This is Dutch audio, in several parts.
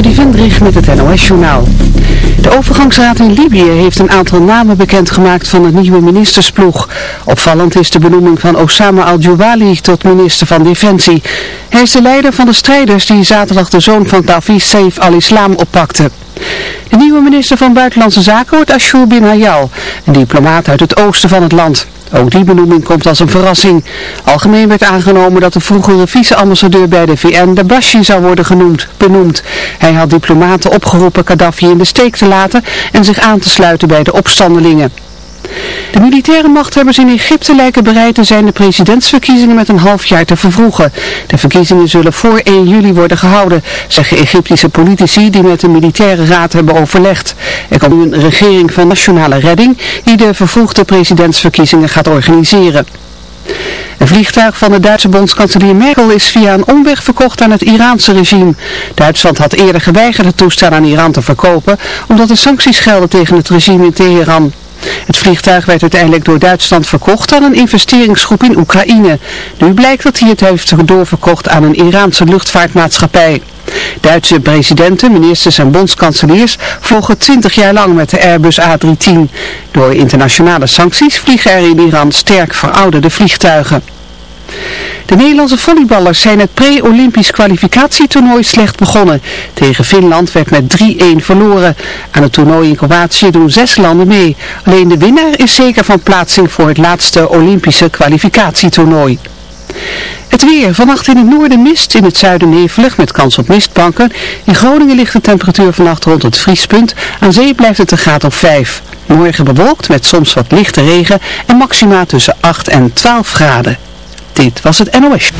Trudy Vendrich met het NOS-journaal. De overgangsraad in Libië heeft een aantal namen bekendgemaakt van de nieuwe ministersploeg. Opvallend is de benoeming van Osama al-Jouali tot minister van Defensie. Hij is de leider van de strijders die zaterdag de zoon van Gaddafi, Saif al-Islam, oppakte. De nieuwe minister van Buitenlandse Zaken wordt Ashur bin Hayal, een diplomaat uit het oosten van het land. Ook die benoeming komt als een verrassing. Algemeen werd aangenomen dat de vroegere vice-ambassadeur bij de VN, de Bashi, zou worden genoemd, benoemd. Hij had diplomaten opgeroepen Gaddafi in de steek te laten en zich aan te sluiten bij de opstandelingen. De militaire machthebbers in Egypte lijken bereid te zijn de presidentsverkiezingen met een half jaar te vervroegen. De verkiezingen zullen voor 1 juli worden gehouden, zeggen Egyptische politici die met de militaire raad hebben overlegd. Er komt nu een regering van nationale redding die de vervroegde presidentsverkiezingen gaat organiseren. Een vliegtuig van de Duitse bondskanselier Merkel is via een omweg verkocht aan het Iraanse regime. Duitsland had eerder geweigerd het toestel aan Iran te verkopen, omdat er sancties gelden tegen het regime in Teheran. Het vliegtuig werd uiteindelijk door Duitsland verkocht aan een investeringsgroep in Oekraïne. Nu blijkt dat hij het heeft doorverkocht aan een Iraanse luchtvaartmaatschappij. Duitse presidenten, ministers en bondskanseliers volgen 20 jaar lang met de Airbus A310. Door internationale sancties vliegen er in Iran sterk verouderde vliegtuigen. De Nederlandse volleyballers zijn het pre-Olympisch kwalificatietoernooi slecht begonnen. Tegen Finland werd met 3-1 verloren. Aan het toernooi in Kroatië doen zes landen mee. Alleen de winnaar is zeker van plaatsing voor het laatste Olympische kwalificatietoernooi. Het weer. Vannacht in het noorden mist, in het zuiden nevelig met kans op mistbanken. In Groningen ligt de temperatuur vannacht rond het vriespunt. Aan zee blijft het een graad of 5. Morgen bewolkt met soms wat lichte regen en maxima tussen 8 en 12 graden. Dit was het NOS.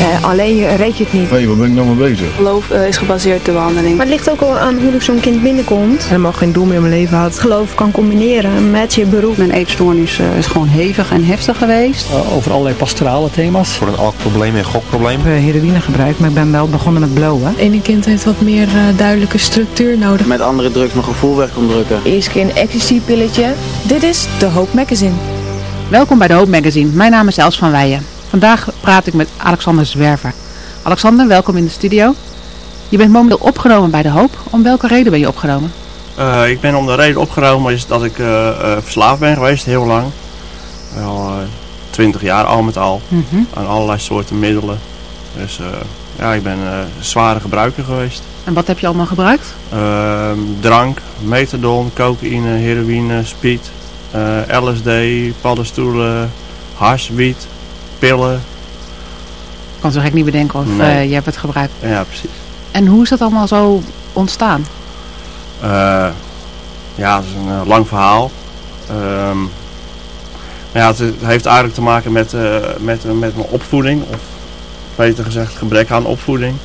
Uh, alleen reed je het niet. Hé, waar ben ik nou mee bezig? Geloof uh, is gebaseerd op de behandeling. Maar het ligt ook al aan hoe zo'n kind binnenkomt. Helemaal geen doel meer in mijn leven had. Geloof kan combineren met je beroep. Mijn eetstoornis uh, is gewoon hevig en heftig geweest. over allerlei pastorale thema's. Voor een alcoholprobleem en gokprobleem. Ik heb heroïne gebruikt, maar ik ben wel begonnen met blowen. Ene kind heeft wat meer duidelijke structuur nodig. Met andere drugs mijn gevoel weg kon drukken. Eerst keer een ecstasy-pilletje. Dit is de Hoop Magazine. Welkom bij de Hoop Magazine. Mijn naam is Els van Weijen. Vandaag praat ik met Alexander Zwerver. Alexander, welkom in de studio. Je bent momenteel opgenomen bij De Hoop. Om welke reden ben je opgenomen? Uh, ik ben om de reden opgenomen is dat ik uh, uh, verslaafd ben geweest, heel lang. Wel twintig jaar al met al. Mm -hmm. Aan allerlei soorten middelen. Dus ja, ik ben zware gebruiker geweest. En wat heb je allemaal gebruikt? Ehm, drank, methadon, cocaïne, heroïne, speed, LSD, paddenstoelen, hash, wiet, pillen. Ik kan zo gek niet bedenken of nee. uh, je hebt het gebruikt. Ja, precies. En hoe is dat allemaal zo ontstaan? Uh, ja, het is een lang verhaal. Um, ja, het, het, heeft eigenlijk te maken met, met, met mijn opvoeding. Of beter gezegd gebrek aan opvoeding.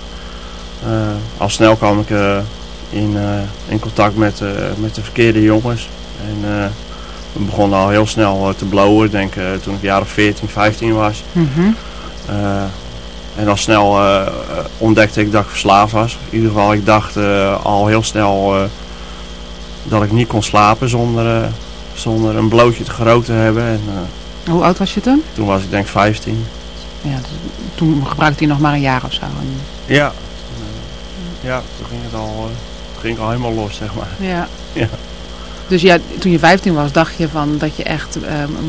al snel kwam ik in, in contact met, met de verkeerde jongens. En we begonnen al heel snel te blowen. Ik denk toen ik jaren 14, 15 was. Mm -hmm. En al snel ontdekte ik dat ik verslaafd was. In ieder geval, ik dacht al heel snel dat ik niet kon slapen zonder, zonder een blootje te groot te hebben. En, Hoe oud was je toen? Toen was ik denk 15. Ja, dus toen gebruikte je nog maar een jaar of zo. En... Ja, ja, toen ging het al, ging al helemaal los, zeg maar. Ja. ja. Dus ja, toen je 15 was, dacht je van dat je echt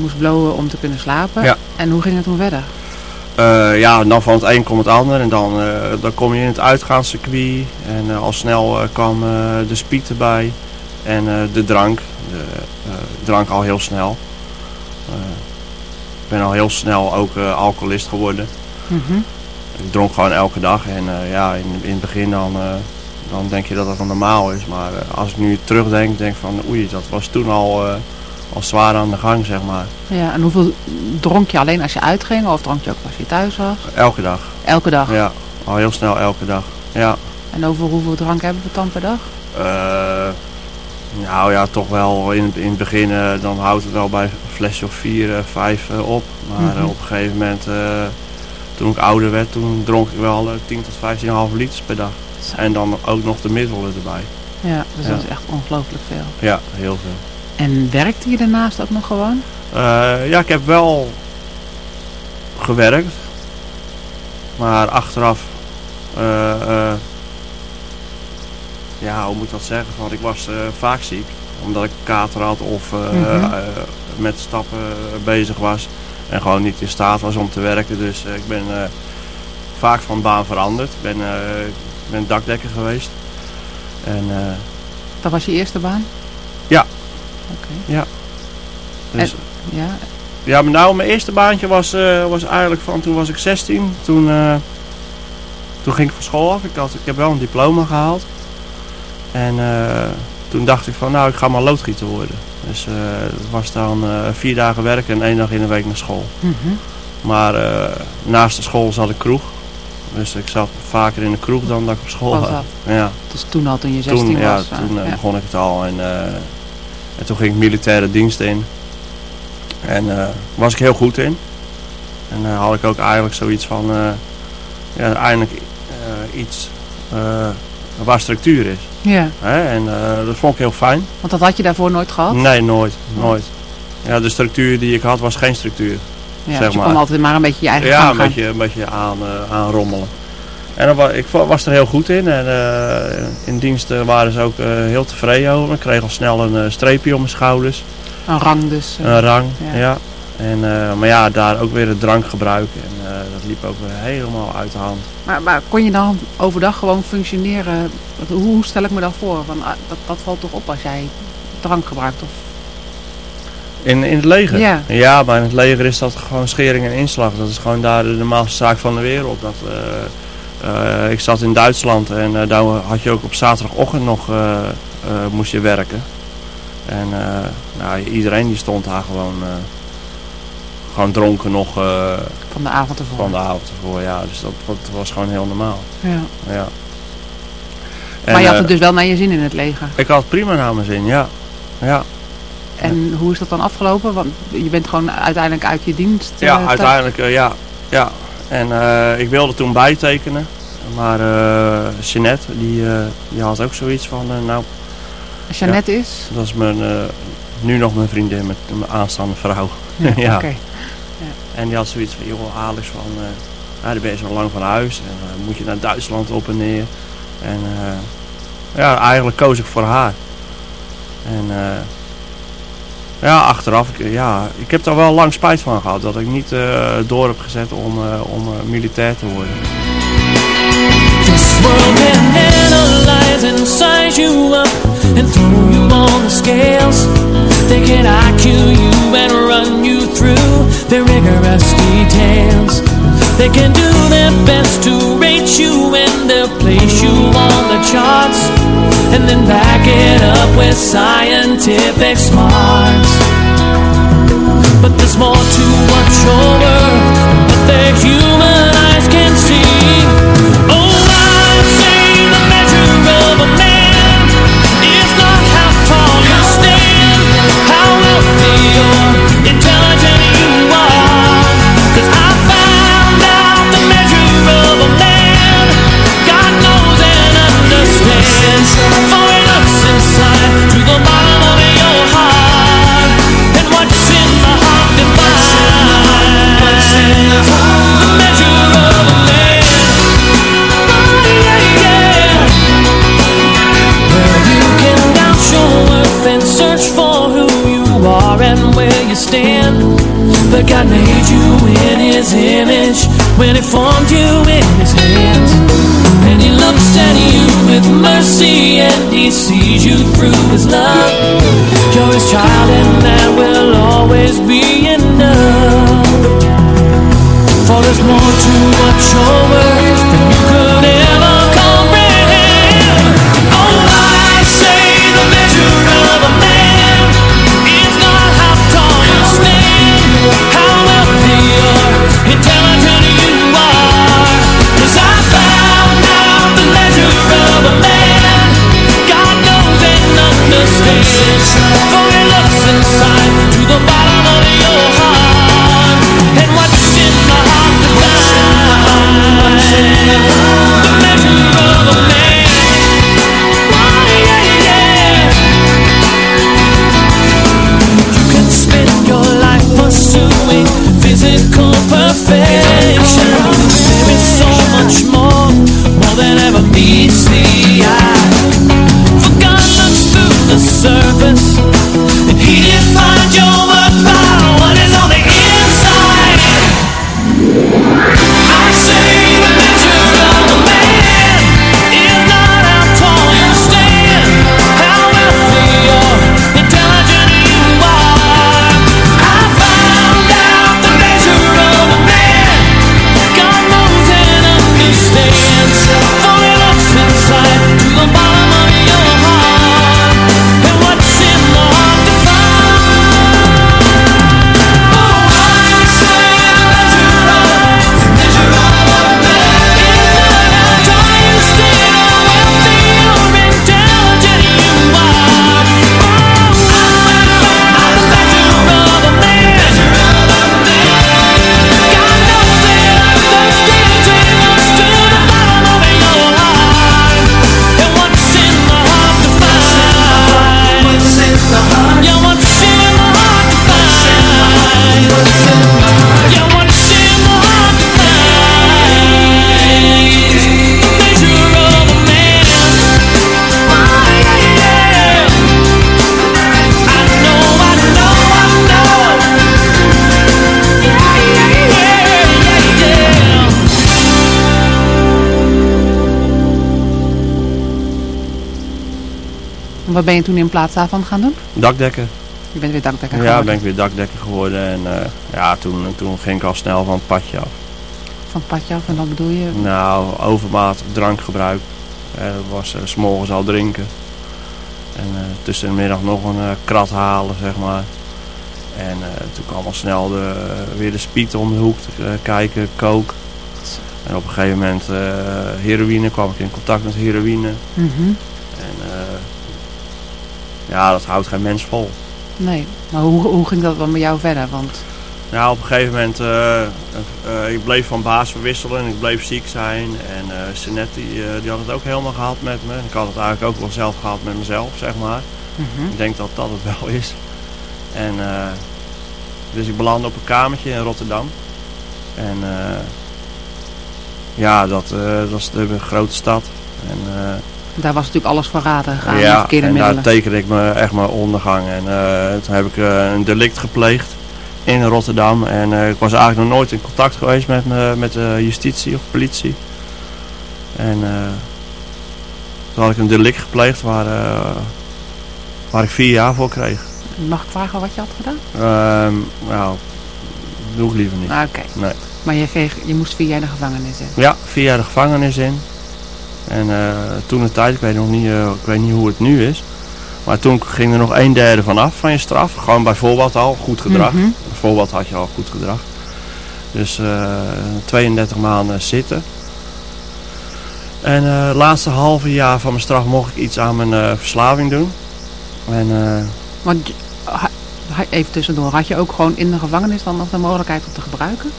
moest blowen om te kunnen slapen. Ja. En hoe ging het toen verder? Uh, ja, dan van het een komt het ander en dan, uh, dan kom je in het uitgaanscircuit en uh, al snel kwam de speed erbij en de drank, de drank al heel snel. Ik ben al heel snel ook alcoholist geworden. Mm -hmm. Ik dronk gewoon elke dag en ja, in, in het begin dan, dan denk je dat dat normaal is, maar als ik nu terugdenk, denk ik van oei, dat was toen al al zwaar aan de gang, zeg maar. Ja, en hoeveel dronk je alleen als je uitging of dronk je ook als je thuis was? Elke dag. Elke dag? Ja, al heel snel elke dag, ja. En over hoeveel drank hebben we dan per dag? Uh, nou ja, toch wel in, in het begin, uh, dan houdt het wel bij een flesje of vier, vijf op. Maar Mhm. mm -hmm. op een gegeven moment, toen ik ouder werd, toen dronk ik wel 10 tot 15,5 liters per dag. En dan ook nog de middelen erbij. Ja, dus Ja. dat is echt ongelooflijk veel. Ja, heel veel. En werkte je daarnaast ook nog gewoon? Uh, ja, ik heb wel gewerkt. Maar achteraf, eh, eh, ja, hoe moet ik dat zeggen? Want ik was eh, vaak ziek, omdat ik kater had of eh, Mhm. eh, met stappen bezig was. En gewoon niet in staat was om te werken. Dus eh, ik ben eh, vaak van baan veranderd. Ik ben, eh, ik ben dakdekker geweest. En, eh, Dat was je eerste baan? Ja. Oké. dus, Ja, Ja, maar nou, mijn eerste baantje was, eh, was eigenlijk van toen was ik 16. Toen, eh, toen ging ik van school af. Ik, had, ik heb wel een diploma gehaald. En toen dacht ik van, nou, ik ga maar loodgieter worden. Dus het was dan vier dagen werken en één dag in de week naar school. Mhm. Maar naast de school zat ik kroeg. Dus ik zat vaker in de kroeg dan dat ik op school Was had. dat? Ja. dus toen al, toen je 16 Toen, ja, was. eh, toen eh, ja. begon ik het al. En, eh, en toen ging ik militaire dienst in. En eh was ik heel goed in. En dan had ik ook eigenlijk zoiets van... ja, eindelijk iets waar structuur is. Ja, Hè? En dat vond ik heel fijn. want dat had je daarvoor nooit gehad? Nee, nooit. Nooit. Ja, de structuur die ik had was geen structuur. Ja, zeg dus je kon altijd maar een beetje je eigen Ja, gang een gaan. beetje, een beetje aan, eh, aanrommelen. En dan, ik wa- was er heel goed in. En eh, in dienst eh, waren ze ook heel tevreden over. Ik kreeg al snel een streepje om mijn schouders. Een rang dus. Een rang, ja. ja. En, maar ja, daar ook weer het drankgebruik. En dat liep ook weer helemaal uit de hand. Maar, maar kon je dan overdag gewoon functioneren? Hoe, hoe stel ik me dat voor? Want, ah, dat, dat valt toch op als jij drank gebruikt? Of... In, in het leger? Ja. maar in het leger is dat gewoon schering en inslag. Dat is gewoon daar de normaalste zaak van de wereld. Dat, eh, eh, ik zat in Duitsland en eh, daar had je ook op zaterdagochtend nog moest je werken. En nou, iedereen die stond daar gewoon, gewoon dronken nog Van de avond ervoor. van de avond ervoor. Ja, dus dat, dat was gewoon heel normaal. Ja. Ja. maar je had het dus wel naar je zin in het leger. Ik had prima naar mijn zin, ja. Ja, En hoe is dat dan afgelopen? Want je bent gewoon uiteindelijk uit je dienst. eh, ja thuis- uiteindelijk, eh, ja. ja. En eh, ik wilde toen bijtekenen. Maar eh Jeanette, die, eh, die had ook zoiets van, eh, nou, Jeannette is? dat is mijn, eh, nu nog mijn vriendin met mijn aanstaande vrouw. Ja. Oké. En die had zoiets van, joh Alex, van, eh ja, dan ben je zo lang van huis en eh, moet je naar Duitsland op en neer. En eh, ja, eigenlijk koos ik voor haar. En eh, ja, achteraf, ik, ja, ik heb daar wel lang spijt van gehad dat ik niet eh, door heb gezet om, eh, om eh, militair te worden. They can IQ and run you through rigorous details. They can do their best to rate you and they'll place you on the charts and then back it up with scientific smarts. But there's more to what you're worth than what the human and where you stand. But God made you in His image when He formed you in His hands. And He looks at you with mercy and He sees you through His love. You're His child, and that will always be enough. For there's more to what you're worth Wat ben je toen in plaats daarvan gaan doen? Dakdekken. Je bent weer dakdekker Ja, geworden? ben ik weer dakdekker geworden. En eh, ja, toen, toen ging ik al snel van het padje af. Van het padje af en wat bedoel je? Nou, overmaat drankgebruik. Eh, dat was eh, 's morgens al drinken. En eh, tussen de middag nog een eh, krat halen, zeg maar. En eh, toen kwam al snel de, weer de speed om de hoek te eh, kijken, kook. En op een gegeven moment eh, heroïne, kwam ik in contact met heroïne. Mhm. Eh, ja, dat houdt geen mens vol. Nee, maar hoe, hoe ging dat dan met jou verder? Want Nou, op een gegeven moment, eh, ik bleef van baas verwisselen en ik bleef ziek zijn. En Sinet, die, die had het ook helemaal gehad met me. Ik had het eigenlijk ook wel zelf gehad met mezelf, zeg maar. Mhm. Ik denk dat dat het wel is. En dus ik belandde op een kamertje in Rotterdam. En ja, dat, dat is de grote stad. En, daar was natuurlijk alles verraden gegaan, ja, verkeerde en middelen. daar tekende ik me echt mijn ondergang. En eh, toen heb ik eh, een delict gepleegd in Rotterdam. En eh, ik was eigenlijk nog nooit in contact geweest met, me, met de justitie of politie. En toen had ik een delict gepleegd waar, waar ik vier jaar voor kreeg. Mag ik vragen wat je had gedaan? Ehm nou, doe ik liever niet. Ah, Oké, Nee. maar je, kreeg, je moest vier jaar de gevangenis in. Ja, vier jaar de gevangenis in. En eh, toen de tijd, ik weet nog niet, eh, ik weet niet hoe het nu is. Maar toen ging er nog een derde van af van je straf. Gewoon bij al goed gedrag. Mhm. Bijvoorbeeld had je al goed gedrag. Dus eh 32 maanden zitten. En eh, het laatste halve jaar van mijn straf mocht ik iets aan mijn eh, verslaving doen. En eh, Want even tussendoor, had je ook gewoon in de gevangenis dan nog de mogelijkheid om te gebruiken?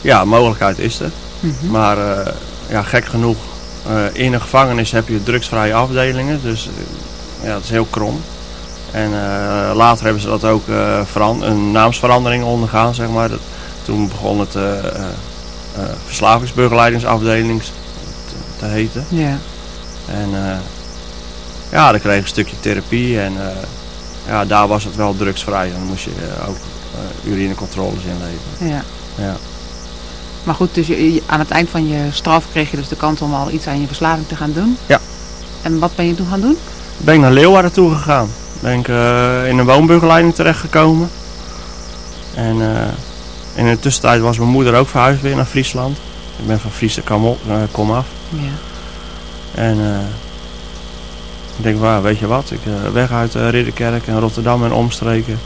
ja, mogelijkheid is er. Mhm. Maar eh, ja, gek genoeg, eh, in een gevangenis heb je drugsvrije afdelingen. Dus eh, ja, dat is heel krom. En eh, later hebben ze dat ook een naamsverandering ondergaan, zeg maar. Dat, toen begon het verslavingsbegeleidingsafdeling te, te heten. Ja. En ja, dan kreeg je een stukje therapie en ja, daar was het wel drugsvrij. Dan moest je ook urinecontroles inleveren. ja. Ja. Maar goed, dus je, je- aan het eind van je straf kreeg je dus de kans om al iets aan je verslaving te gaan doen? Ja. En wat ben je toen gaan doen? ben ik naar Leeuwarden toe gegaan. Ben ik eh, in een woonbegeleiding terechtgekomen. En eh, in de tussentijd was mijn moeder ook verhuisd weer naar Friesland. Ik ben van Friese kom, op, eh, kom af. Ja. En ik denk, waar, weet je wat, ik weg uit Ridderkerk en Rotterdam en omstreken.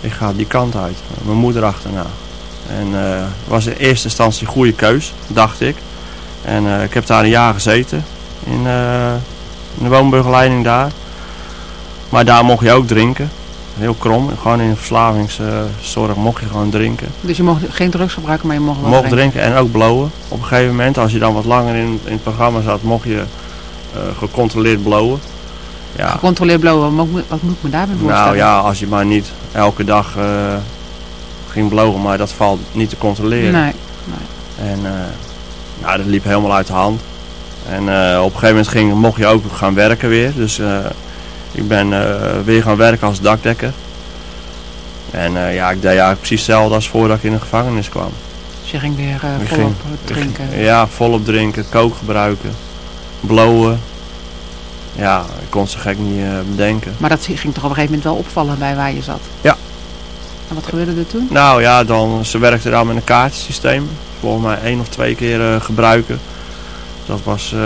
Ik ga die kant uit. Mijn moeder achterna. En het was in eerste instantie een goede keus, dacht ik. En eh, ik heb daar een jaar gezeten in, eh, in de woonbegeleiding daar. Maar daar mocht je ook drinken. Heel krom. Gewoon in verslavingszorg mocht je gewoon drinken. Dus je mocht geen drugs gebruiken, maar je mocht wel Mocht drinken en ook blowen. Op een gegeven moment, als je dan wat langer in, in het programma zat, mocht je gecontroleerd blowen. Ja. Gecontroleerd blowen, wat moet, wat moet ik me daarbij voorstellen? Nou ja, als je maar niet elke dag ging blowen, maar dat valt niet te controleren. Nee. En eh, nou, dat liep helemaal uit de hand. En eh, op een gegeven moment ging, mocht je ook gaan werken weer. Dus eh, ik ben weer gaan werken als dakdekker. En ja, ik deed eigenlijk precies hetzelfde als voordat ik in de gevangenis kwam. Dus je ging weer volop ging- drinken. Ja, volop drinken, kook gebruiken, blowen. Ja, ik kon ze gek niet bedenken. Maar dat ging toch op een gegeven moment wel opvallen bij waar je zat? Ja. En wat gebeurde er toen? Nou ja, dan, ze werkte daar met een kaartsysteem. Volgens mij één of twee keer eh, gebruiken. Dat was eh,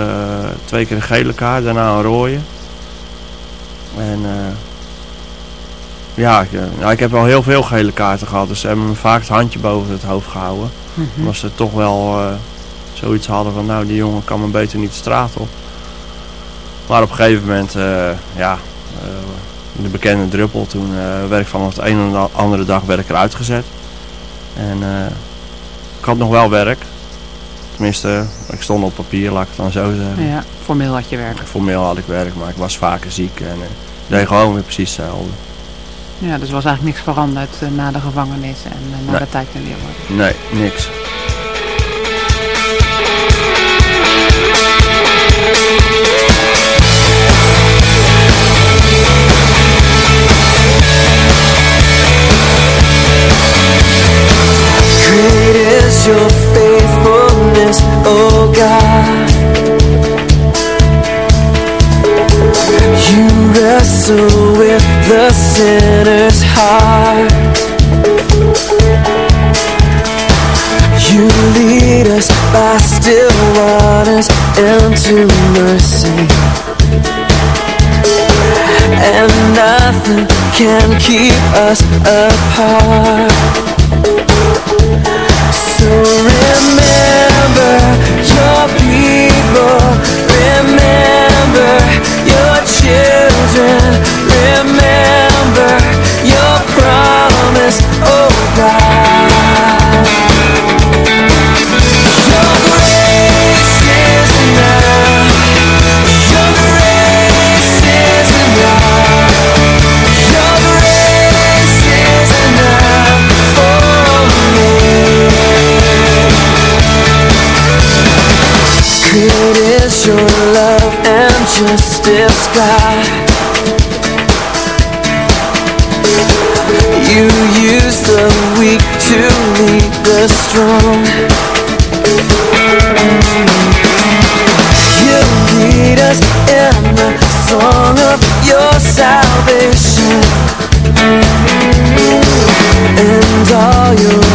twee keer een gele kaart, daarna een rode. En eh, ja, ik, nou, ik heb wel heel veel gele kaarten gehad. Dus ze hebben me vaak het handje boven het hoofd gehouden. Mhm. Omdat ze toch wel zoiets hadden van nou die jongen kan me beter niet de straat op. Maar op een gegeven moment, ja, de bekende druppel, toen eh, werd ik vanaf de ene en de andere dag werd ik eruit gezet. En eh, ik had nog wel werk. Tenminste, ik stond op papier, laat ik het dan zo zeggen. Ja, formeel had je werk. Formeel had ik werk, maar ik was vaker ziek en eh, deed gewoon weer precies hetzelfde. Ja, dus er was eigenlijk niks veranderd na de gevangenis en na Nee. de tijd in Leeuwarden. Nee, niks. Your faithfulness, oh God. You a sinner's heart. You lead us by still waters into mercy. And nothing can keep us apart to remember. Your love and justice, God. You use the weak to lead the strong. You lead us in the song of your salvation. And all your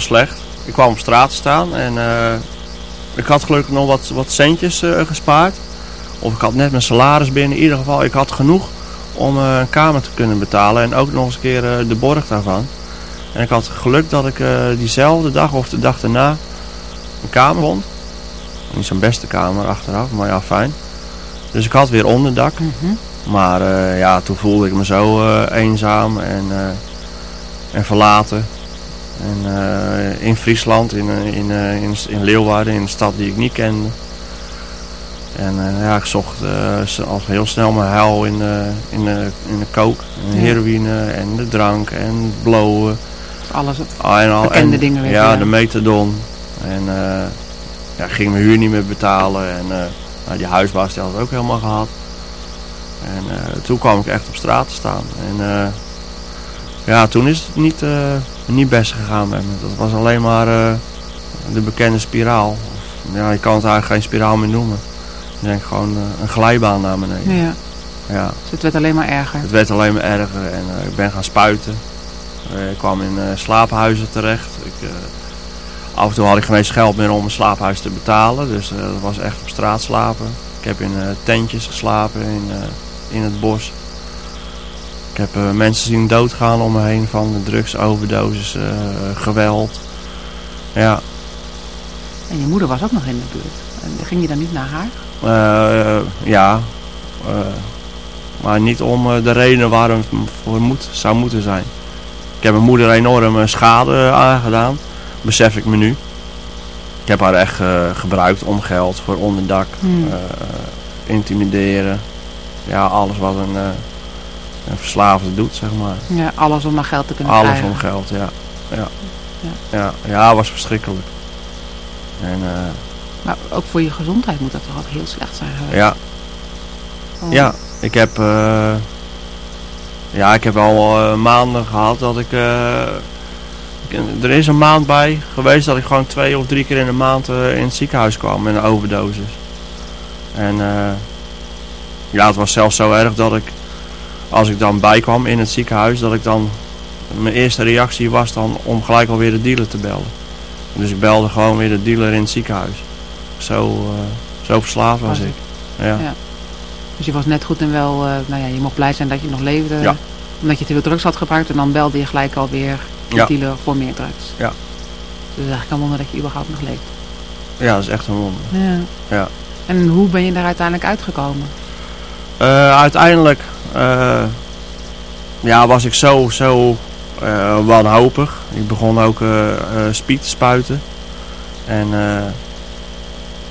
heel slecht. Ik kwam op straat te staan en eh, ik had gelukkig nog wat, wat centjes eh, gespaard. Of ik had net mijn salaris binnen. In ieder geval, ik had genoeg om eh, een kamer te kunnen betalen. En ook nog eens een keer de borg daarvan. En ik had geluk dat ik diezelfde dag of de dag daarna een kamer vond. Niet zo'n beste kamer achteraf, maar ja, fijn. Dus ik had weer onderdak. Maar eh, ja, toen voelde ik me zo eenzaam en, en verlaten. En eh, in Friesland, in, eh, in, eh, in, in Leeuwarden, in een stad die ik niet kende. En ja, ik zocht al heel snel mijn huil in, de in, de in de kook. En de heroïne en de drank en blowen. Alles het Ah, en al, bekende en, dingen weer. Ja, de methadon. En ja, ik ging mijn huur niet meer betalen. En nou, die huisbaas die had het ook helemaal gehad. En toen kwam ik echt op straat te staan. En ja, toen is het niet, niet best gegaan met me. Dat was alleen maar eh, de bekende spiraal. Ja, je kan het eigenlijk geen spiraal meer noemen. Ik denk gewoon eh, een glijbaan naar beneden. Ja. Ja. Dus het werd alleen maar erger. Het werd alleen maar erger en eh, ik ben gaan spuiten. Ik kwam in slaaphuizen terecht. Ik, af en toe had ik geen eens geld meer om een slaaphuis te betalen. Dus dat was echt op straat slapen. Ik heb in tentjes geslapen in, in het bos. Ik heb mensen zien doodgaan om me heen van drugsoverdosis, geweld. Ja. En je moeder was ook nog in de buurt. En ging je dan niet naar haar? ja, maar niet om de reden waarom het voor moet, zou moeten zijn. Ik heb mijn moeder enorm schade aangedaan, besef ik me nu. Ik heb haar echt gebruikt om geld voor onderdak, hmm. intimideren. Ja, alles wat een, een verslaafde doet, zeg maar. Ja, alles om maar geld te kunnen alles krijgen. Alles om geld, ja. Ja, ja. ja. ja was verschrikkelijk. En, maar ook voor je gezondheid moet dat toch ook heel slecht zijn geweest? Ja. Oh. Ja, ik heb, uh, ja, ik heb al uh, maanden gehad dat ik, ik, er is een maand bij geweest dat ik gewoon twee of drie keer in de maand in het ziekenhuis kwam met een overdosis. En ja, het was zelfs zo erg dat ik, als ik dan bijkwam in het ziekenhuis, dat ik dan, mijn eerste reactie was dan om gelijk alweer de dealer te bellen. Dus ik belde gewoon weer de dealer in het ziekenhuis. Zo, zo verslaafd was, was ik. Ja. ja. Dus je was net goed en wel, uh, nou ja, je mocht blij zijn dat je nog leefde. Ja. Omdat je te veel drugs had gebruikt en dan belde je gelijk alweer de ja. dealer voor meer drugs. Ja. Dus het is eigenlijk een wonder dat je überhaupt nog leeft. Ja, dat is echt een wonder. Ja. ja. En hoe ben je daar uiteindelijk uitgekomen? Uh, uiteindelijk uh, ja, was ik zo, zo wanhopig. Ik begon ook speed te spuiten. En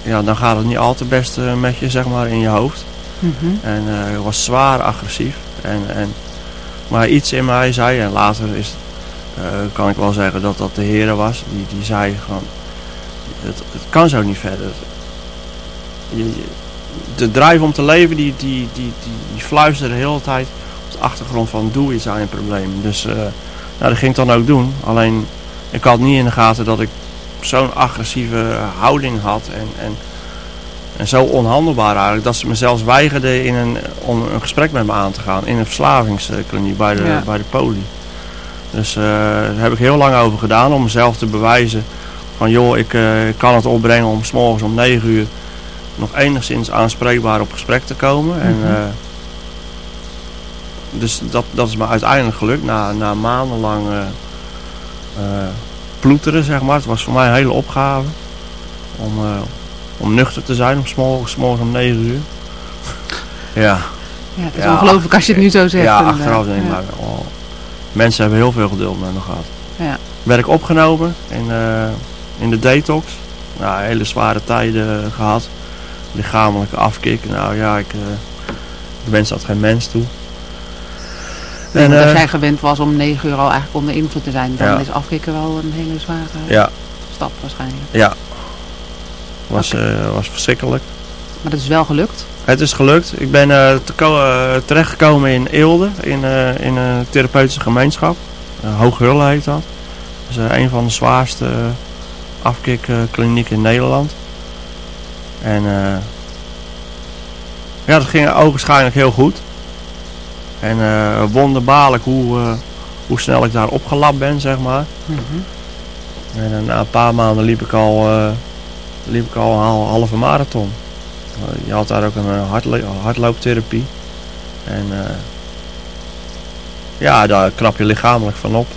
ja, dan gaat het niet al te best met je, zeg maar, in je hoofd. Mm -hmm. En uh, was zwaar agressief. En, en, maar iets in mij zei, en later is, uh, kan ik wel zeggen dat dat de heren was, die, die zei gewoon, het, het kan zo niet verder. Je, je, de drijf om te leven, die, die, die, die, fluisterde de hele tijd op de achtergrond van doe iets aan je probleem. Dus uh, nou, dat ging ik dan ook doen. Alleen ik had niet in de gaten dat ik zo'n agressieve houding had en, en en zo onhandelbaar eigenlijk dat ze me zelfs weigerden in een, om een gesprek met me aan te gaan in een verslavingskliniek bij de, ja. bij de poli. Dus uh, daar heb ik heel lang over gedaan om mezelf te bewijzen van joh, ik uh, kan het opbrengen om s morgens om 9 uur nog enigszins aanspreekbaar op gesprek te komen. Mm -hmm. En, uh, dus dat, dat is me uiteindelijk gelukt na, na maandenlang ploeteren zeg maar. Het was voor mij een hele opgave om om nuchter te zijn om s'morgens morgens om 9 uur. ja. Ja, het is ja, ongelooflijk als je het nu zo zegt. Ja, achteraf denk ik ja. maar, oh, mensen hebben heel veel geduld met me gehad. Ja. Werd ik opgenomen in, uh, in de detox. Nou, hele zware tijden gehad. Lichamelijke afkik. Nou ja, ik, uh, ik wens dat geen mens toe. En, uh, als jij gewend was om 9 uur al eigenlijk onder invloed te zijn, dan ja. is afkikken wel een hele zware ja. stap waarschijnlijk. Ja, was, okay. uh, was verschrikkelijk. Maar dat is wel gelukt? Het is gelukt. Ik ben te uh, terechtgekomen in Eelde, in, in een therapeutische gemeenschap. Hooghullen heet dat. Dat is een van de zwaarste afkikklinieken in Nederland. En ja, dat ging ogenschijnlijk heel goed. En wonderbaarlijk hoe, hoe snel ik daar opgelapt ben, zeg maar. Mm -hmm. En na een paar maanden liep ik al liep ik al een halve marathon. Je had daar ook een hardlo hardlooptherapie. En ja, daar knap je lichamelijk van op.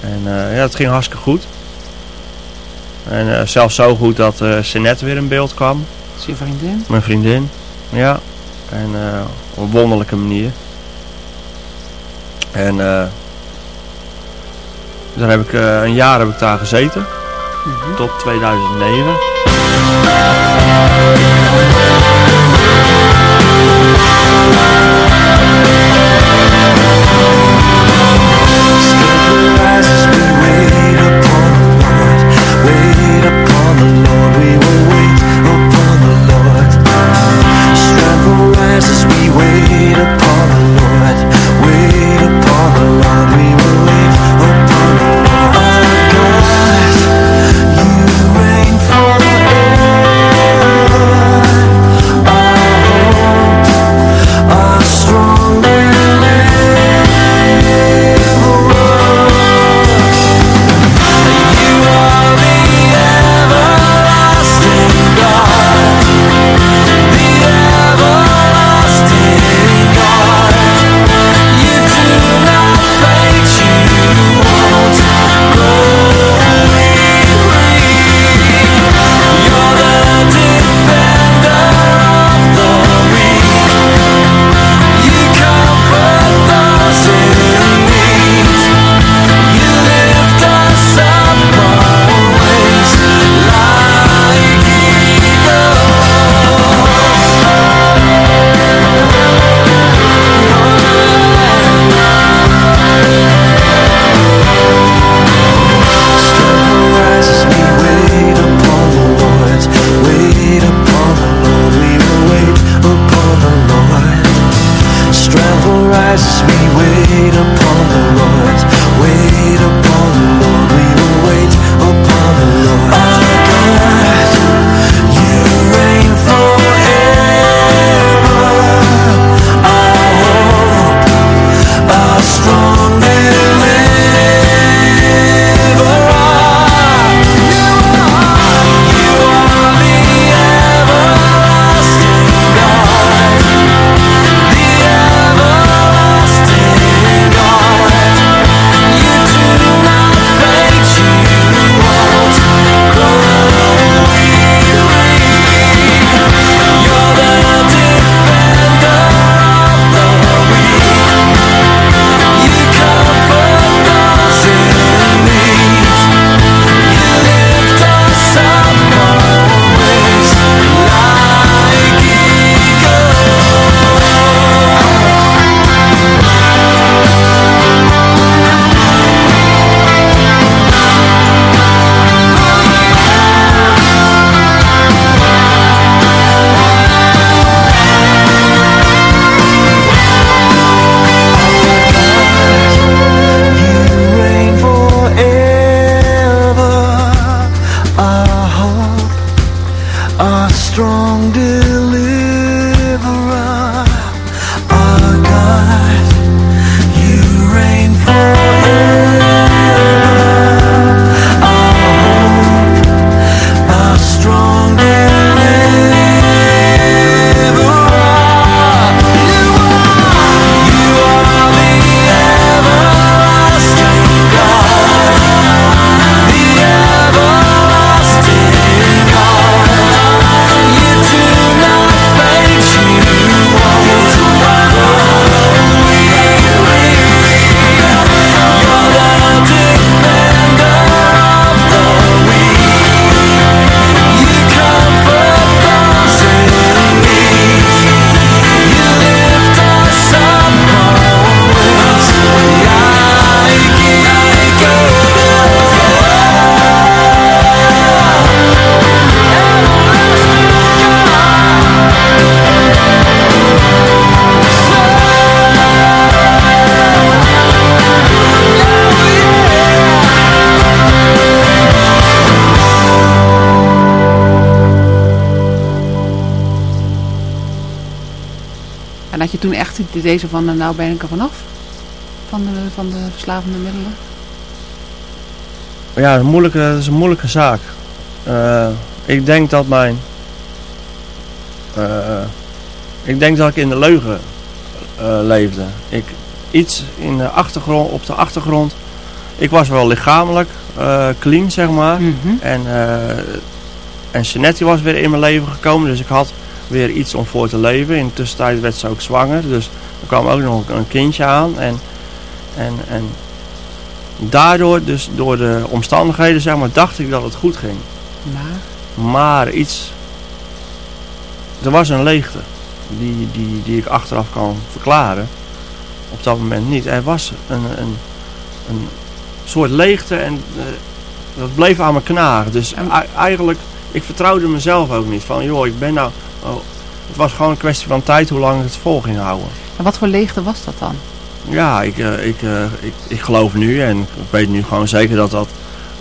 En ja, het ging hartstikke goed. En uh, zelfs zo goed dat uh, Sinet weer in beeld kwam. Is je vriendin? Mijn vriendin, ja. En op een wonderlijke manier. En daar heb ik, een jaar heb ik daar gezeten. Mm -hmm. Tot 2009. Oh toen echt het idee van, nou ben ik er vanaf? Van de, van de verslavende middelen? Ja, dat is een moeilijke, dat is een moeilijke zaak. Uh, ik denk dat mijn... Uh, ik denk dat ik in de leugen uh, leefde. Ik, iets in de achtergrond, op de achtergrond. Ik was wel lichamelijk clean, zeg maar. Mm -hmm. En, en Jeanette was weer in mijn leven gekomen. Dus ik had weer iets om voor te leven. In de tussentijd werd ze ook zwanger. Dus er kwam ook nog een kindje aan. En, en, en daardoor, dus door de omstandigheden, zeg maar, dacht ik dat het goed ging. Maar? Maar iets... Er was een leegte. Die, die, die ik achteraf kan verklaren. Op dat moment niet. Er was een, een, een soort leegte en uh, dat bleef aan me knagen. Dus en... eigenlijk, ik vertrouwde mezelf ook niet. Van joh, ik ben nou... Oh, het was gewoon een kwestie van tijd hoe lang het vol ging houden. En wat voor leegte was dat dan? Ja, ik, uh, ik, uh, ik, ik geloof nu en ik weet nu gewoon zeker dat dat...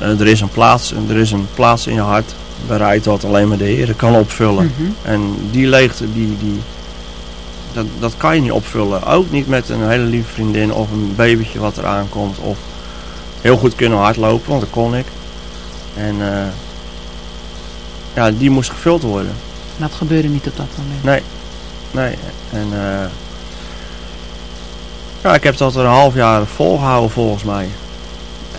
Uh, er is een plaats, er is een plaats in je hart bereid wat alleen maar de Heer kan opvullen. Mm -hmm. En die leegte, die, die, dat, dat kan je niet opvullen. Ook niet met een hele lieve vriendin of een babytje wat eraan komt. Of heel goed kunnen hardlopen, want dat kon ik. En ja, die moest gevuld worden. Maar dat gebeurde niet op dat moment? Nee, nee. En uh, ja, ik heb dat een half jaar volgehouden volgens mij.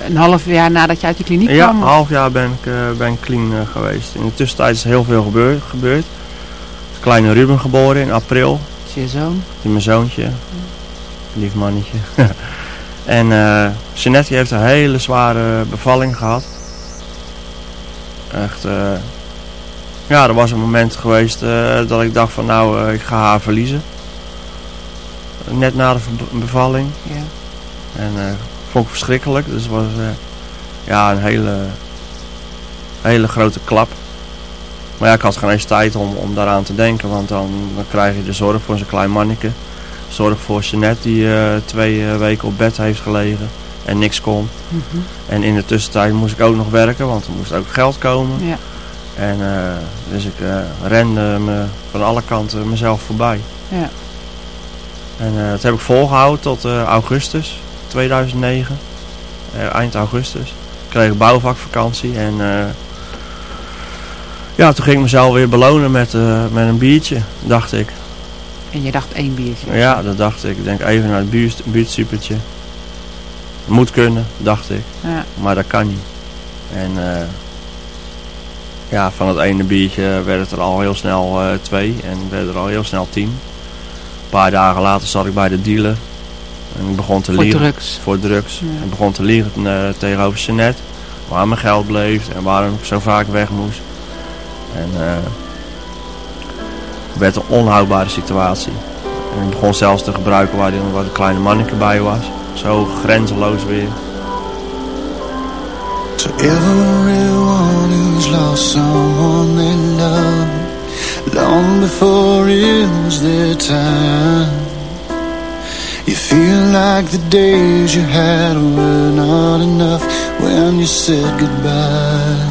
Een half jaar nadat je uit de kliniek kwam? Ja, een half jaar ben ik, uh, ben ik clean uh, geweest. In de tussentijd is heel veel gebeurd. gebeurd. Kleine Ruben geboren in april. Is je zoon? Die is mijn zoontje. Ja. Lief mannetje. en uh, Jeanette heeft een hele zware bevalling gehad. Echt... ja, er was een moment geweest dat ik dacht van nou, ik ga haar verliezen. Net na de bevalling. Ja. En uh, vond ik verschrikkelijk. Dus het was ja, een hele, hele grote klap. Maar ja, ik had geen eens tijd om, om daaraan te denken. Want dan, dan krijg je de zorg voor zo'n klein manneke. Zorg voor Jeanette die twee weken op bed heeft gelegen. En niks kon. Mm -hmm. En in de tussentijd moest ik ook nog werken. Want er moest ook geld komen. Ja. En dus ik rende me van alle kanten mezelf voorbij. Ja. En uh, dat heb ik volgehouden tot uh, augustus 2009. Uh, eind augustus. Ik kreeg bouwvakvakantie en ja, toen ging ik mezelf weer belonen met, met een biertje, dacht ik. En je dacht één biertje? Ja, dat dacht ik. Ik denk even naar het buurt, buurtsupertje. Moet kunnen, dacht ik. Ja. Maar dat kan niet. En ja, van het ene biertje werd het er al heel snel twee en werden er al heel snel tien. Een paar dagen later zat ik bij de dealer. En ik begon te voor liegen. Drugs. Voor drugs. Ja. Ik begon te liegen uh, tegenover Jeanette. Waar mijn geld bleef en waarom ik zo vaak weg moest. En uh, het werd een onhoudbare situatie. En ik begon zelfs te gebruiken waar, die, waar de kleine manneke bij was. Zo grenzeloos weer. To lost someone they love long before it was their time. You feel like the days you had were not enough when you said goodbye.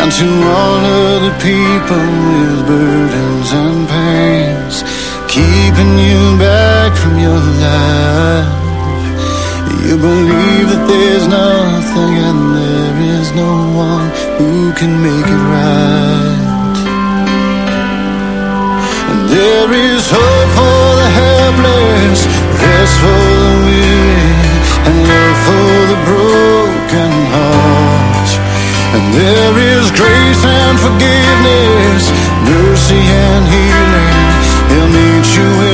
And to all of the people with burdens and pains, keeping you back from your life. You believe that there's nothing and there is no one who can make it right. And there is hope for the helpless, rest for the weary, and love for the broken heart. And there is grace and forgiveness, mercy and healing. He'll meet you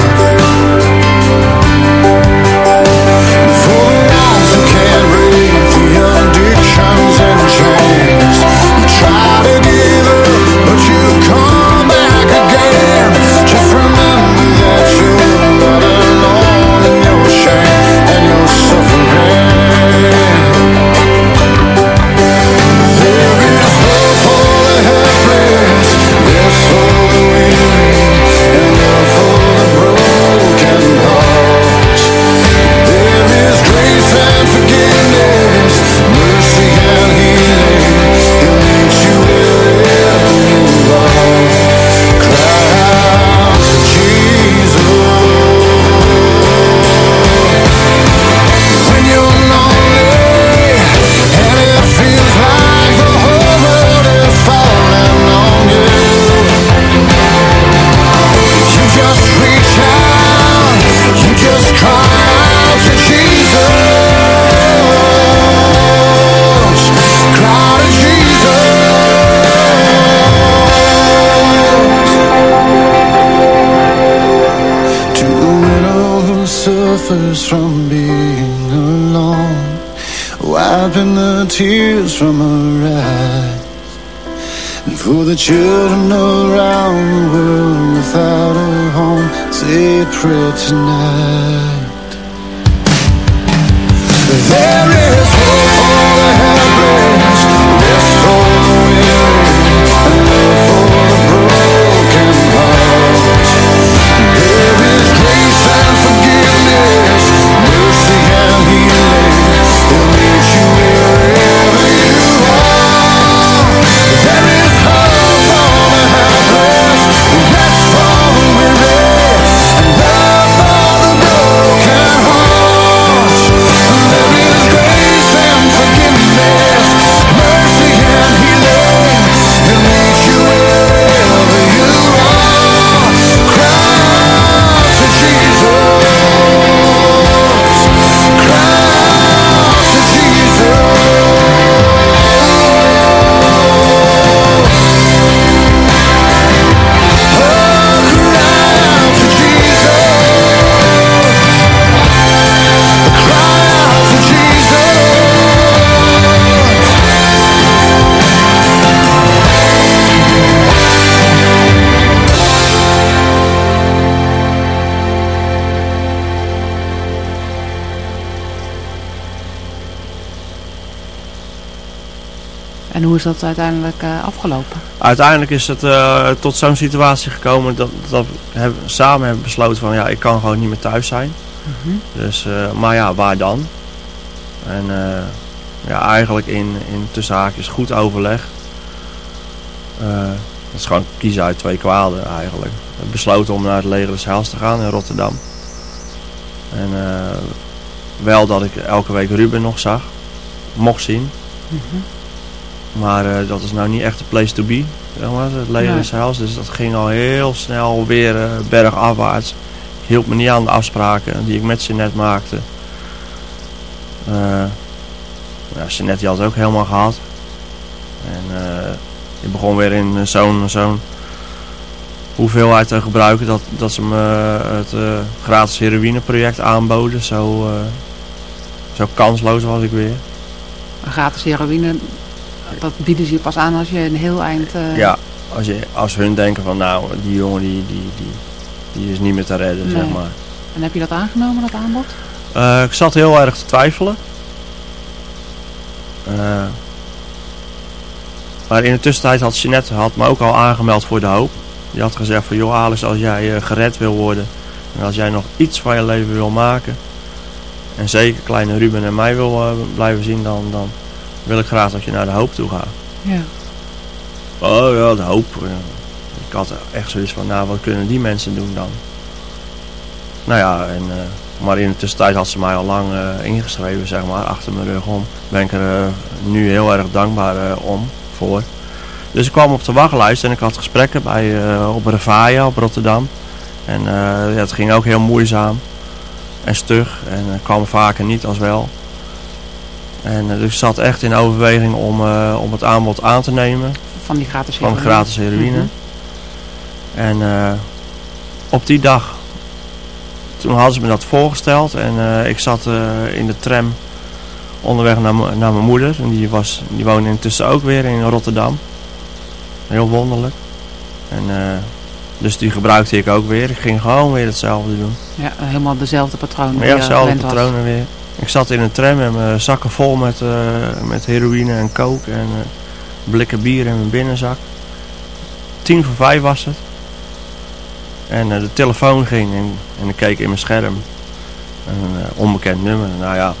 hoe is dat uiteindelijk eh, afgelopen? Uiteindelijk is het eh, tot zo'n situatie gekomen dat, dat we samen hebben besloten van ja, ik kan gewoon niet meer thuis zijn. Mhm. Dus, eh, maar ja, waar dan? En ja, eigenlijk in, in tussen haakjes goed overleg. Dat is gewoon kiezen uit twee kwaden eigenlijk. We besloten om naar het leger des Heils te gaan in Rotterdam. En wel dat ik elke week Ruben nog zag. Mocht zien. Mhm. Maar eh, dat is nou niet echt de place to be, zeg maar, het leger Nee. Dus dat ging al heel snel weer eh, bergafwaarts. Hielp me niet aan de afspraken die ik met Jeanette maakte. Eh ja, Jeanette die had het ook helemaal gehad. En je begon weer in zo'n zo'n hoeveelheid te gebruiken dat, dat ze me het gratis heroïneproject aanboden. Zo, zo kansloos was ik weer. Een gratis heroïne, dat bieden ze je pas aan als je een heel eind... eh, Ja, als, je, als hun denken van nou, die jongen die, die, die, die is niet meer te redden, zeg maar. En heb je dat aangenomen, dat aanbod? Eh, ik zat heel erg te twijfelen. Eh, maar in de tussentijd had Jeanette had me ook al aangemeld voor de hoop. Die had gezegd van joh Alex, als jij gered wil worden en als jij nog iets van je leven wil maken en zeker kleine Ruben en mij wil blijven zien, dan, dan wil ik graag dat je naar de hoop toe gaat. Ja. Oh ja, de hoop. Ik had echt zoiets van, nou wat kunnen die mensen doen dan? Nou ja, en, eh, maar in de tussentijd had ze mij al lang eh, ingeschreven, zeg maar, achter mijn rug om. Ben ik er eh, nu heel erg dankbaar om, voor. Dus ik kwam op de wachtlijst en ik had gesprekken bij, op Revaya op Rotterdam. En ja, het ging ook heel moeizaam en stug en kwam vaker niet als wel. En eh, dus ik zat echt in overweging om, eh, om het aanbod aan te nemen Van die gratis van heroïne? gratis heroïne. Mhm. En eh, op die dag, toen hadden ze me dat voorgesteld en ik zat in de tram onderweg naar, naar mijn moeder. En die, was, die woonde intussen ook weer in Rotterdam. Heel wonderlijk. En, dus die gebruikte ik ook weer. Ik ging gewoon weer hetzelfde doen. Ja, helemaal dezelfde patroon. die Ja, was. patronen weer. Ik zat in een tram en mijn zakken vol met, eh, met heroïne en coke en eh, blikken bier in mijn binnenzak. Tien voor vijf was het. En eh, de telefoon ging en, en ik keek in mijn scherm. Een onbekend nummer. Nou ja,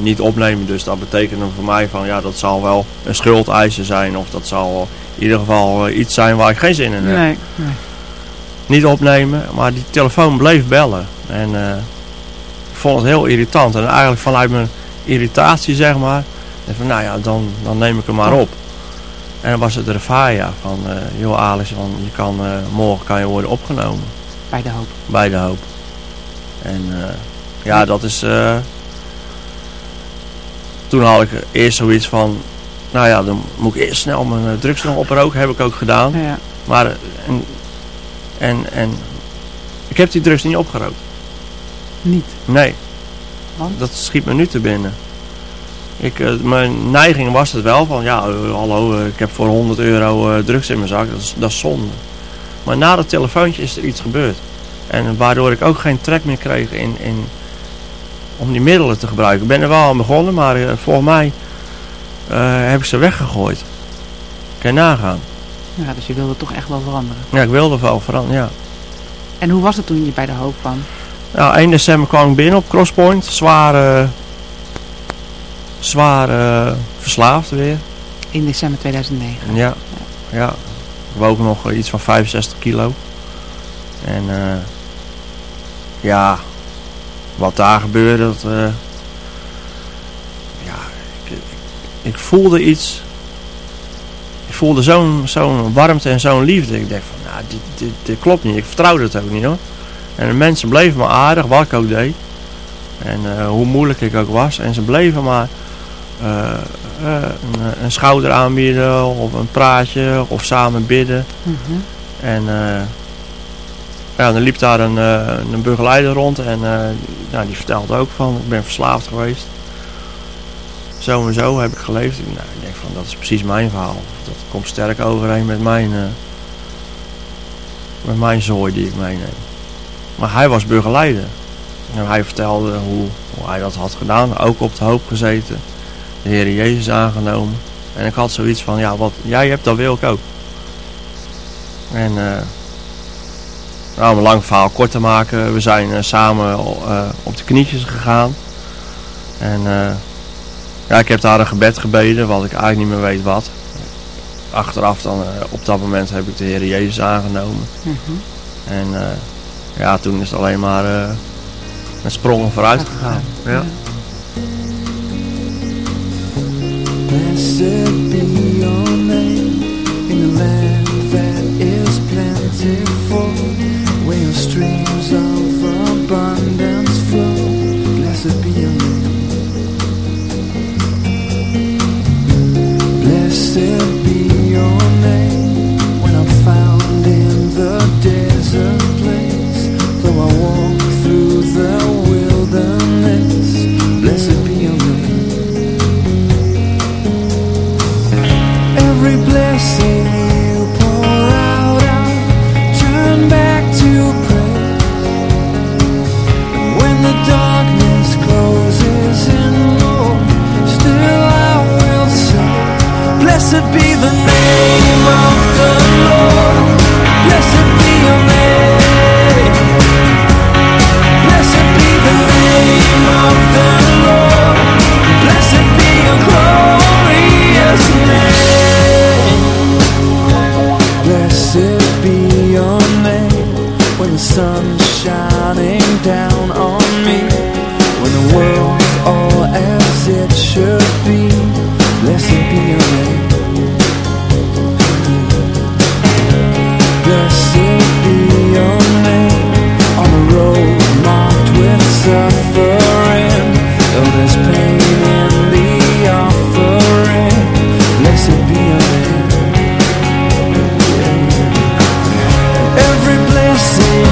niet opnemen dus dat betekende voor mij van ja dat zal wel een schuldeisje zijn. Of dat zal in ieder geval iets zijn waar ik geen zin in heb Nee, nee. niet opnemen, maar die telefoon bleef bellen. En vond het heel irritant. En eigenlijk vanuit mijn irritatie, zeg maar, en van nou ja, dan, dan neem ik hem maar op. En dan was het de Revaya van, eh joh Alex, van, je kan, eh, morgen kan je worden opgenomen Bij de hoop. bij de hoop. En eh, ja, dat is. toen had ik eerst zoiets van. Nou ja, dan moet ik eerst snel mijn drugs nog oproken. Heb ik ook gedaan. Ja. Maar. En, en, en. Ik heb die drugs niet opgerookt. Niet? Nee. Want? Dat schiet me nu te binnen. Ik, eh, mijn neiging was het wel van, ja, eh, hallo, eh, ik heb voor 100 euro drugs in mijn zak, dat is, dat is zonde. Maar na dat telefoontje is er iets gebeurd. En waardoor ik ook geen trek meer kreeg in, in, om die middelen te gebruiken. Ik ben er wel aan begonnen, maar eh, volgens mij eh, heb ik ze weggegooid. Kan je nagaan. Ja, dus je wilde toch echt wel veranderen. Ja, ik wilde wel veranderen, ja. En hoe was het toen je bij de hoop kwam? Ja, 1 december kwam ik binnen op Crosspoint. Zwaar, eh, zwaar eh, verslaafd weer. In december 2009. Ja, ja. Ik woog nog eh, iets van 65 kilo. En ja, wat daar gebeurde, dat, ja, ik, ik, ik voelde iets. Ik voelde zo'n zo'n warmte en zo'n liefde. Ik dacht van, nou, dit, dit, dit klopt niet. Ik vertrouwde het ook niet hoor. En de mensen bleven me aardig, wat ik ook deed. En eh, hoe moeilijk ik ook was. En ze bleven maar eh, eh, een, een schouder aanbieden of een praatje of samen bidden. Mhm. En ja, dan liep daar een, een begeleider rond en nou, die vertelde ook van ik ben verslaafd geweest. Zo en zo heb ik geleefd. Ik, nou, ik denk van dat is precies mijn verhaal. Dat komt sterk overeen met mijn, met mijn zooi die ik meeneem. Maar hij was begeleider. En hij vertelde hoe, hoe hij dat had gedaan. Ook op de hoop gezeten. De Heer Jezus aangenomen. En ik had zoiets van, ja, wat jij hebt, dat wil ik ook. En eh nou, om een lang verhaal kort te maken, we zijn eh, samen eh, op de knietjes gegaan. En ja, ik heb daar een gebed gebeden, wat ik eigenlijk niet meer weet wat. Achteraf dan, op dat moment heb ik de Heer Jezus aangenomen. Mhm. En ja, toen is het alleen maar eh, met sprongen vooruit gegaan. Ja. Streams name see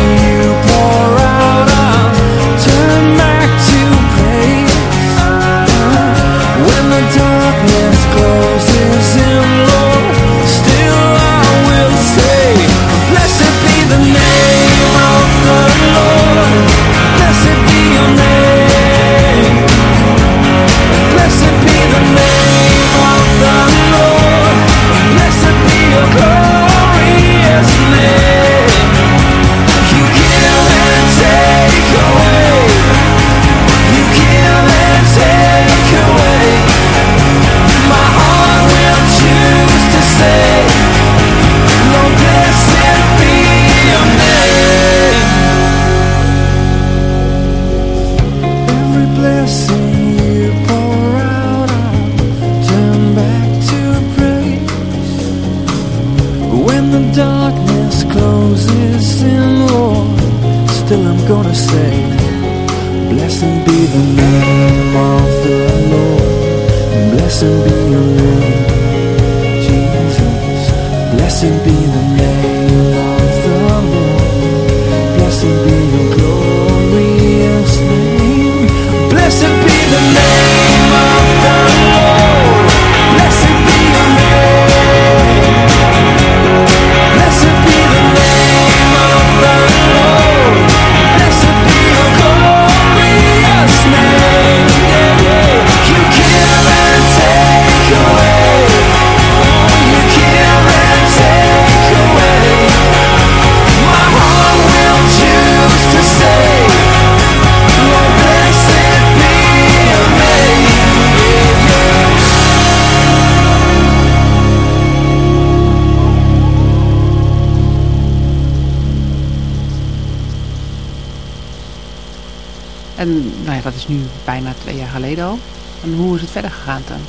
dat is nu bijna twee jaar geleden al. En hoe is het verder gegaan dan?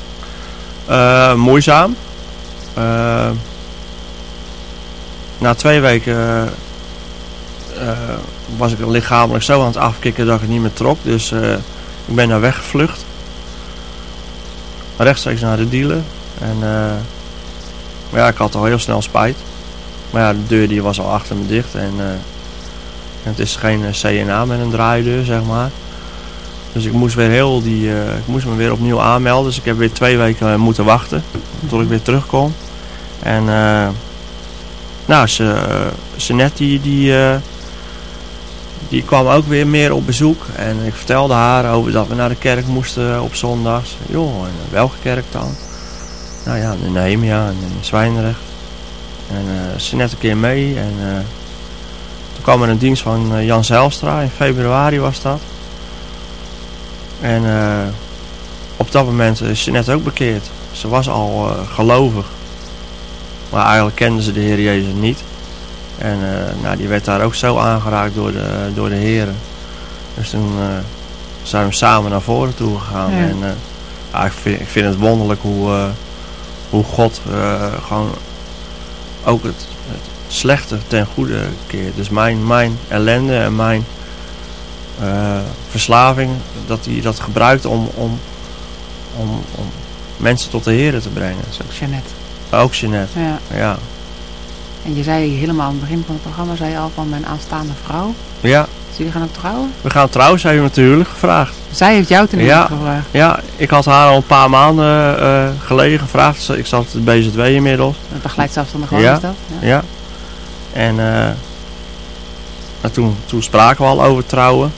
Uh, moeizaam. Uh, na twee weken uh, was ik lichamelijk zo aan het afkicken dat ik niet meer trok. Dus ik ben daar weggevlucht. Rechtstreeks naar de dealer. En ja, ik had al heel snel spijt. Maar ja, de deur die was al achter me dicht. En, het is geen CNA met een draaideur, zeg maar. Dus ik moest weer heel die, uh, ik moest me weer opnieuw aanmelden. Dus ik heb weer twee weken moeten wachten tot ik weer terugkom. En uh, nou, ze, net die, die, die kwam ook weer meer op bezoek. En ik vertelde haar over dat we naar de kerk moesten op zondags. Joh, en welke kerk dan? Nou ja, de Nehemia en in Zwijndrecht. En ze net een keer mee. En toen kwam er een dienst van Jan Zijlstra. In februari was dat. En uh, op dat moment is ze net ook bekeerd. Ze was al uh, gelovig. Maar eigenlijk kende ze de Heer Jezus niet. En uh, nou, die werd daar ook zo aangeraakt door de, door de heren. Dus toen zijn we samen naar voren toe gegaan. Ja. En ja, ik, vind, ik vind het wonderlijk hoe, hoe God gewoon ook het, het slechte ten goede keert. Dus mijn, mijn ellende en mijn verslaving, dat hij dat gebruikt om, om, om, om mensen tot de heren te brengen. Ook Jeannette. Ook Jeannette, ja. ja. En je zei helemaal aan het begin van het programma, zei je al van mijn aanstaande vrouw. Ja. Dus jullie gaan ook trouwen? We gaan trouwen, zij heeft natuurlijk gevraagd. Zij heeft jou ten ja, gevraagd? Ja, ik had haar al een paar maanden uh, geleden gevraagd. Ik zat het BZW inmiddels. Een begeleidsafstandig gewoon ja, is dat? Ja. ja. En uh, nou, toen, toen spraken we al over trouwen.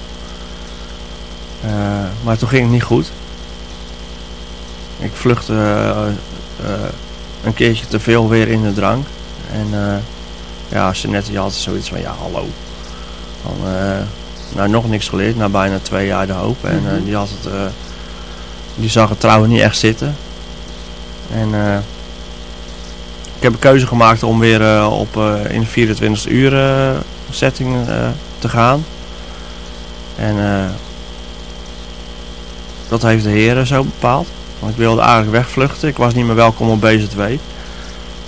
Uh, maar toen ging het niet goed. Ik vluchtte uh, uh, een keertje te veel weer in de drank. En ja, Jeanette die had zoiets van, ja hallo. Van, nou, nog niks geleerd, na bijna twee jaar de hoop. En Mhm. mm -hmm. die, had het, die zag het trouwen niet echt zitten. En ik heb een keuze gemaakt om weer op, in de 24 uur setting te gaan. En dat heeft de heren zo bepaald. Want ik wilde eigenlijk wegvluchten. Ik was niet meer welkom op BZW.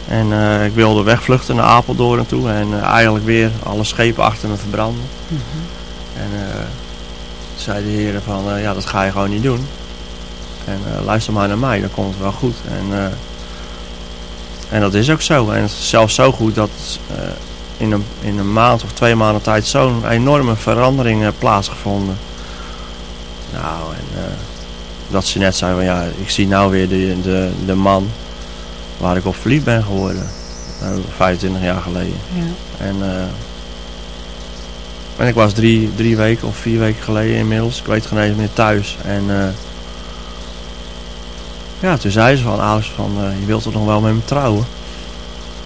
En uh, ik wilde wegvluchten naar Apeldoorn toe. En uh, eigenlijk weer alle schepen achter me verbranden. Mhm. Mm -hmm. En uh, zei de heren van, ja dat ga je gewoon niet doen. En luister maar naar mij, dan komt het wel goed. En, en dat is ook zo. En het is zelfs zo goed dat in, een, in een maand of twee maanden tijd zo'n enorme verandering plaatsgevonden. Nou, en dat ze net zei van ja, ik zie nou weer de, de, de man waar ik op verliefd ben geworden. Uh, 25 jaar geleden. Ja. En, uh, en ik was drie, drie weken of vier weken geleden inmiddels. Ik weet geen eens meer thuis. En uh, ja, toen zei ze van Alex van je wilt toch nog wel met me trouwen.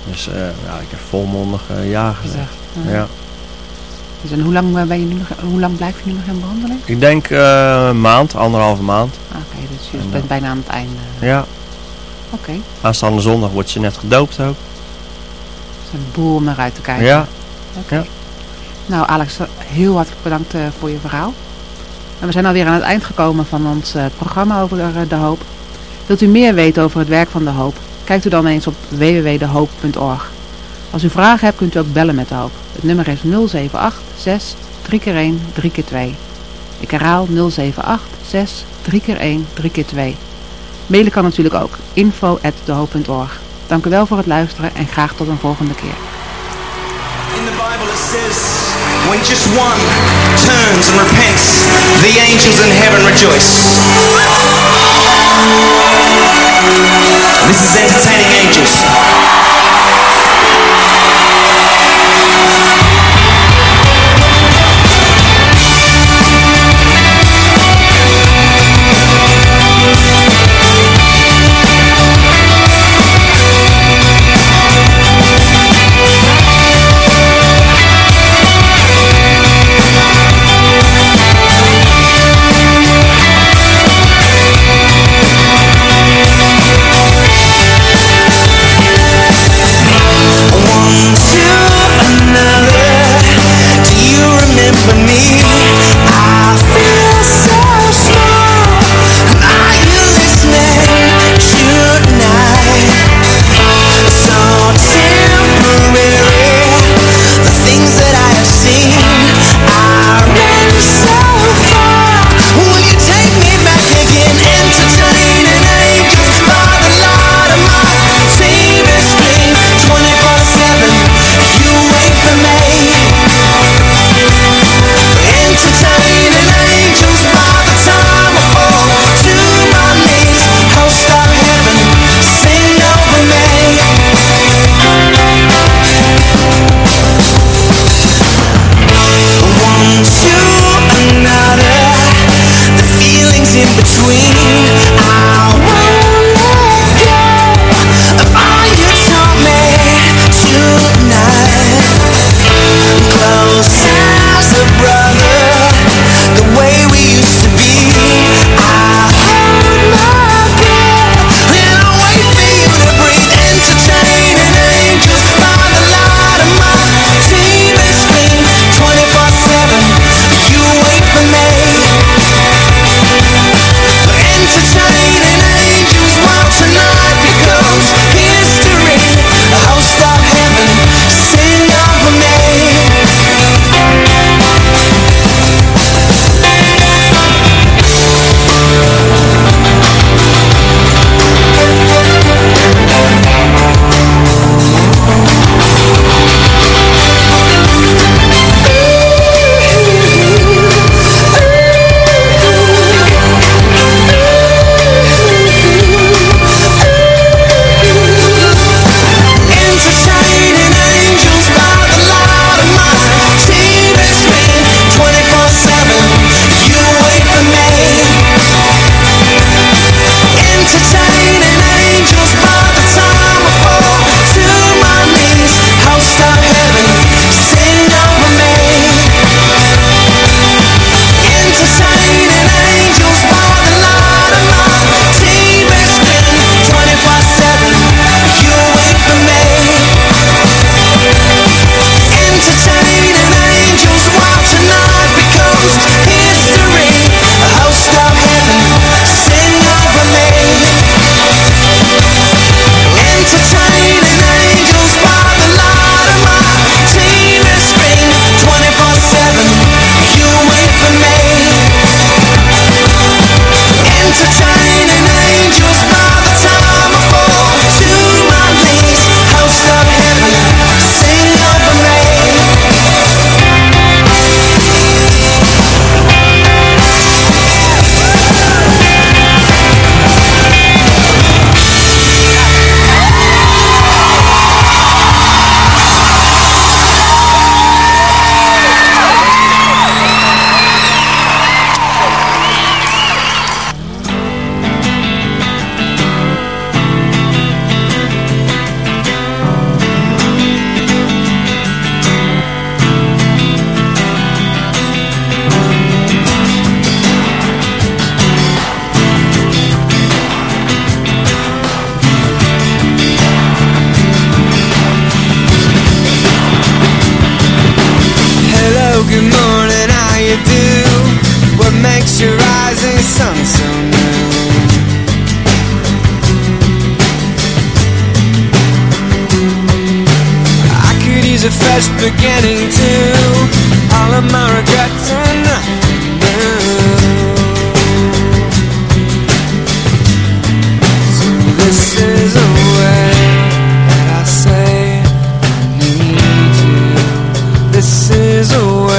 Dus ja, ik heb volmondig ja gezegd. Ja. ja. Dus en hoe lang, ben je nu nog, hoe lang blijf je nu nog in behandeling? Ik denk uh, een maand, anderhalve maand. Oké, okay, dus je en, bent bijna aan het einde. Ja. Oké. Okay. Aanstaande zondag wordt ze net gedoopt ook. is een boel om naar uit te kijken. Ja. Okay. ja. Nou Alex, heel hartelijk bedankt voor je verhaal. En we zijn alweer aan het eind gekomen van ons programma over de Hoop. Wilt u meer weten over het werk van de Hoop? Kijkt u dan eens op www.dehoop.org. Als u vragen hebt, kunt u ook bellen met de Hoop. Het nummer is 078 6 3 keer 1 3 keer 2. Ik herhaal 078 6 3 keer 1 3 keer 2. Mailen kan natuurlijk ook info@dehoop.org. Dank u wel voor het luisteren en graag tot een volgende keer. In the Bible it says, when just one turns and repents, the angels in heaven rejoice. This is entertaining angels. is away.